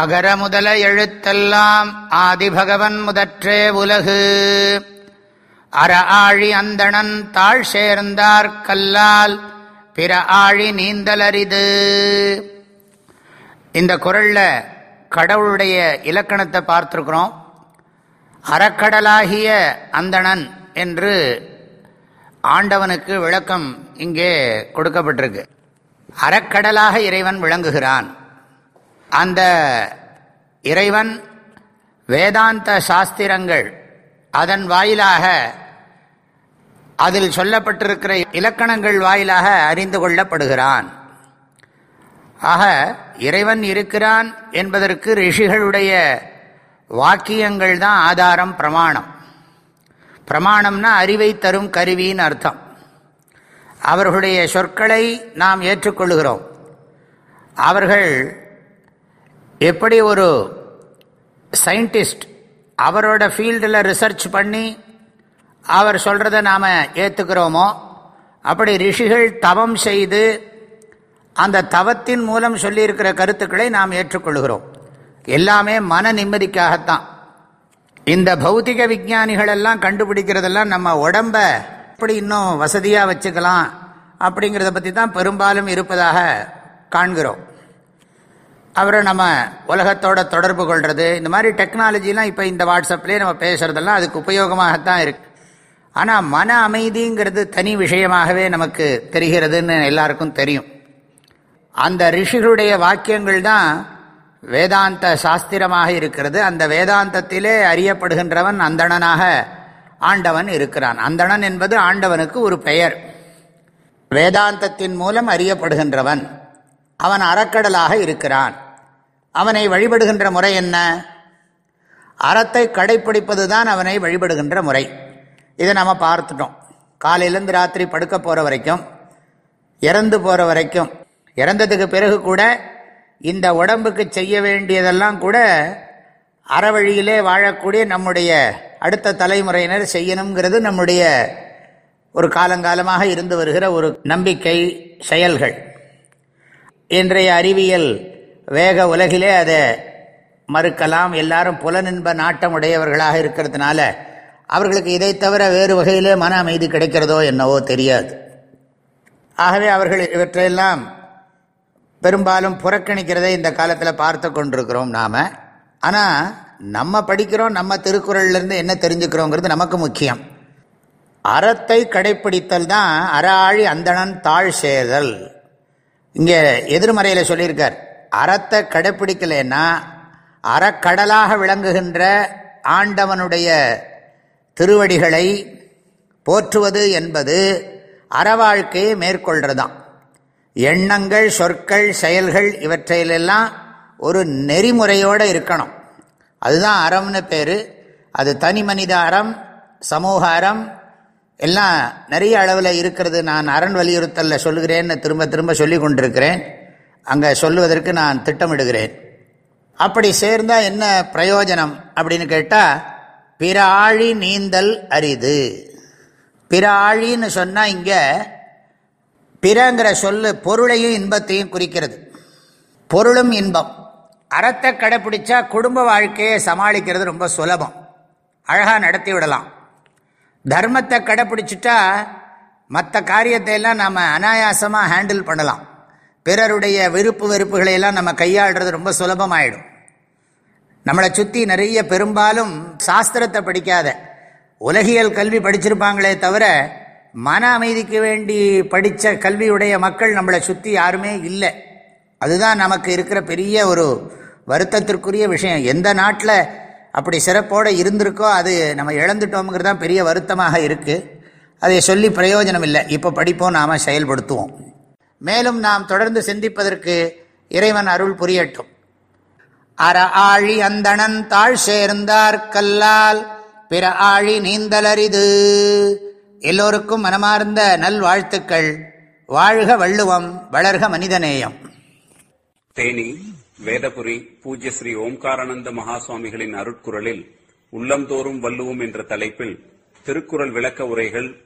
அகர முதல எழுத்தெல்லாம் ஆதிபகவன் முதற்றே உலகு. அற ஆழி அந்தணன் தாழ் சேர்ந்தார் கல்லால் பிற ஆழி நீந்தலரிது. இந்த குரலில் கடவுளுடைய இலக்கணத்தை பார்த்துருக்குறோம். அறக்கடலாகிய அந்தணன் என்று ஆண்டவனுக்கு விளக்கம் இங்கே கொடுக்கப்பட்டிருக்கு. அறக்கடலாக இறைவன் விளங்குகிறான். அந்த இறைவன் வேதாந்த சாஸ்திரங்கள் அதன் வாயிலாக அதில் சொல்லப்பட்டிருக்கிற இலக்கணங்கள் வாயிலாக அறிந்து கொள்ளப்படுகிறான். ஆக இறைவன் இருக்கிறான் என்பதற்கு ரிஷிகளுடைய வாக்கியங்கள் தான் ஆதாரம் பிரமாணம். பிரமாணம்னா அறிவை தரும் கருவின்னு அர்த்தம். அவர்களுடைய சொற்களை நாம் ஏற்றுக்கொள்கிறோம். அவர்கள் எப்படி ஒரு சயின்டிஸ்ட் அவரோட ஃபீல்டில் ரிசர்ச் பண்ணி அவர் சொல்கிறத நாம் ஏற்றுக்கிறோமோ அப்படி ரிஷிகள் தவம் செய்து அந்த தவத்தின் மூலம் சொல்லியிருக்கிற கருத்துக்களை நாம் ஏற்றுக்கொள்கிறோம். எல்லாமே மன நிம்மதிக்காகத்தான். இந்த பௌத்திக விஞ்ஞானிகள் எல்லாம் கண்டுபிடிக்கிறதெல்லாம் நம்ம உடம்ப எப்படி இன்னும் வசதியாக வச்சுக்கலாம் அப்படிங்கிறத பற்றி தான் பெரும்பாலும் இருப்பதாக காண்கிறோம். அவரை நம்ம உலகத்தோட தொடர்பு கொள்வது இந்த மாதிரி டெக்னாலஜிலாம் இப்போ இந்த வாட்ஸ்அப்லேயே நம்ம பேசுகிறதெல்லாம் அதுக்கு உபயோகமாகத்தான் இருக்கு. ஆனால் மன அமைதிங்கிறது தனி விஷயமாகவே நமக்கு தெரிகிறதுன்னு எல்லாருக்கும் தெரியும். அந்த ரிஷிகளுடைய வாக்கியங்கள் தான் வேதாந்த சாஸ்திரமாக இருக்கிறது. அந்த வேதாந்தத்திலே அறியப்படுகின்றவன் அந்தணனாக ஆண்டவன் இருக்கிறான். அந்தணன் என்பது ஆண்டவனுக்கு ஒரு பெயர். வேதாந்தத்தின் மூலம் அறியப்படுகின்றவன். அவன் அறக்கடலாக இருக்கிறான். அவனை வழிபடுகின்ற முறை என்ன? அறத்தை கடைப்பிடிப்பது தான் அவனை வழிபடுகின்ற முறை. இதை நம்ம பார்த்துட்டோம். காலையிலேருந்து ராத்திரி படுக்க போகிற வரைக்கும் இறந்து போகிற வரைக்கும் இறந்ததுக்கு பிறகு கூட இந்த உடம்புக்கு செய்ய வேண்டியதெல்லாம் கூட அறவழியிலே வாழக்கூடிய நம்முடைய அடுத்த தலைமுறையினர் செய்யணுங்கிறது நம்முடைய ஒரு காலங்காலமாக இருந்து வருகிற ஒரு நம்பிக்கை செயல்கள். இன்றைய அறிவியல் வேக உலகிலே அதை மறுக்கலாம். எல்லாரும் புலனின்ப நாட்டம் உடையவர்களாக இருக்கிறதுனால அவர்களுக்கு இதை தவிர வேறு வகையிலே மன அமைதி கிடைக்கிறதோ என்னவோ தெரியாது. ஆகவே அவர்கள் இவற்றையெல்லாம் பெரும்பாலும் புறக்கணிக்கிறதை இந்த காலத்தில் பார்த்து கொண்டிருக்கிறோம் நாம். ஆனால் நம்ம படிக்கிறோம் நம்ம திருக்குறள்லேருந்து என்ன தெரிஞ்சுக்கிறோங்கிறது நமக்கு முக்கியம். அறத்தை கடைப்பிடித்தல் தான் அற ஆழி அந்தணன் தாழ் சேர்தல் இங்கே எதிர்மறையில் சொல்லியிருக்கார். அறத்தை கடைப்பிடிக்கலைன்னா அறக்கடலாக விளங்குகின்ற ஆண்டவனுடைய திருவடிகளை போற்றுவது என்பது அறவாழ்க்கையை மேற்கொள்றதாம் எண்ணங்கள் சொற்கள் செயல்கள் இவற்றையிலெல்லாம் ஒரு நெறிமுறையோடு இருக்கணும். அதுதான் அறம்னு பேர். அது தனி மனித அறம் சமூக அறம் எல்லாம் நிறைய அளவில் இருக்கிறது. நான் அரண் வலியுறுத்தலில் சொல்லுகிறேன்னு திரும்ப திரும்ப சொல்லி கொண்டிருக்கிறேன். அங்கே சொல்லுவதற்கு நான் திட்டமிடுகிறேன். அப்படி சேர்ந்தால் என்ன பிரயோஜனம் அப்படின்னு கேட்டால் பிற ஆழி நீந்தல் அரிது. பிற ஆழின்னு சொன்னால் இங்கே பிறங்கிற சொல்லு பொருளையும் இன்பத்தையும் குறிக்கிறது. பொருளும் இன்பம். அறத்தை கடைப்பிடிச்சா குடும்ப வாழ்க்கையை சமாளிக்கிறது ரொம்ப சுலபம். அழகாக நடத்தி விடலாம். தர்மத்தை கடைப்பிடிச்சிட்டா மற்ற காரியத்தை எல்லாம் நாம் அனாயாசமாக ஹேண்டில் பண்ணலாம். பிறருடைய விருப்பு வெறுப்புகளை எல்லாம் நம்ம கையாளுறது ரொம்ப சுலபமாயிடும். நம்மளை சுற்றி நிறைய பெரும்பாலும் சாஸ்திரத்தை படிக்காத உலகியல் கல்வி படிச்சிருப்பாங்களே தவிர மன அமைதிக்கு வேண்டி படித்த கல்வியுடைய மக்கள் நம்மளை சுற்றி யாருமே இல்லை. அதுதான் நமக்கு இருக்கிற பெரிய ஒரு வருத்தத்திற்குரிய விஷயம். எந்த நாட்டில் அப்படி சிறப்போடு இருந்திருக்கோ அது நம்ம இழந்துட்டோம்ங்கிறது தான் பெரிய வருத்தமாக இருக்குது அதை சொல்லி பிரயோஜனம் இல்லை இப்போ படிப்போம் நாம் செயல்படுத்துவோம். மேலும் நாம் தொடர்ந்து சிந்திப்பதற்கு இறைவன் அருள் புரியட்டும். அற ஆழி அந்தணன் தாழ் சேர்ந்தார் கல்லால் பிற ஆழி நீந்தலரிது. எல்லோருக்கும் மனமார்ந்த நல்வாழ்த்துக்கள். வாழ்க வள்ளுவம் வளர்க மனிதநேயம். தேனி வேதபுரி பூஜ்ய ஸ்ரீ ஓம்காரானந்த மகாசுவாமிகளின் அருட்குரலில் உள்ளந்தோறும் வள்ளுவோம் என்ற தலைப்பில் திருக்குறள் விளக்க உரைகள்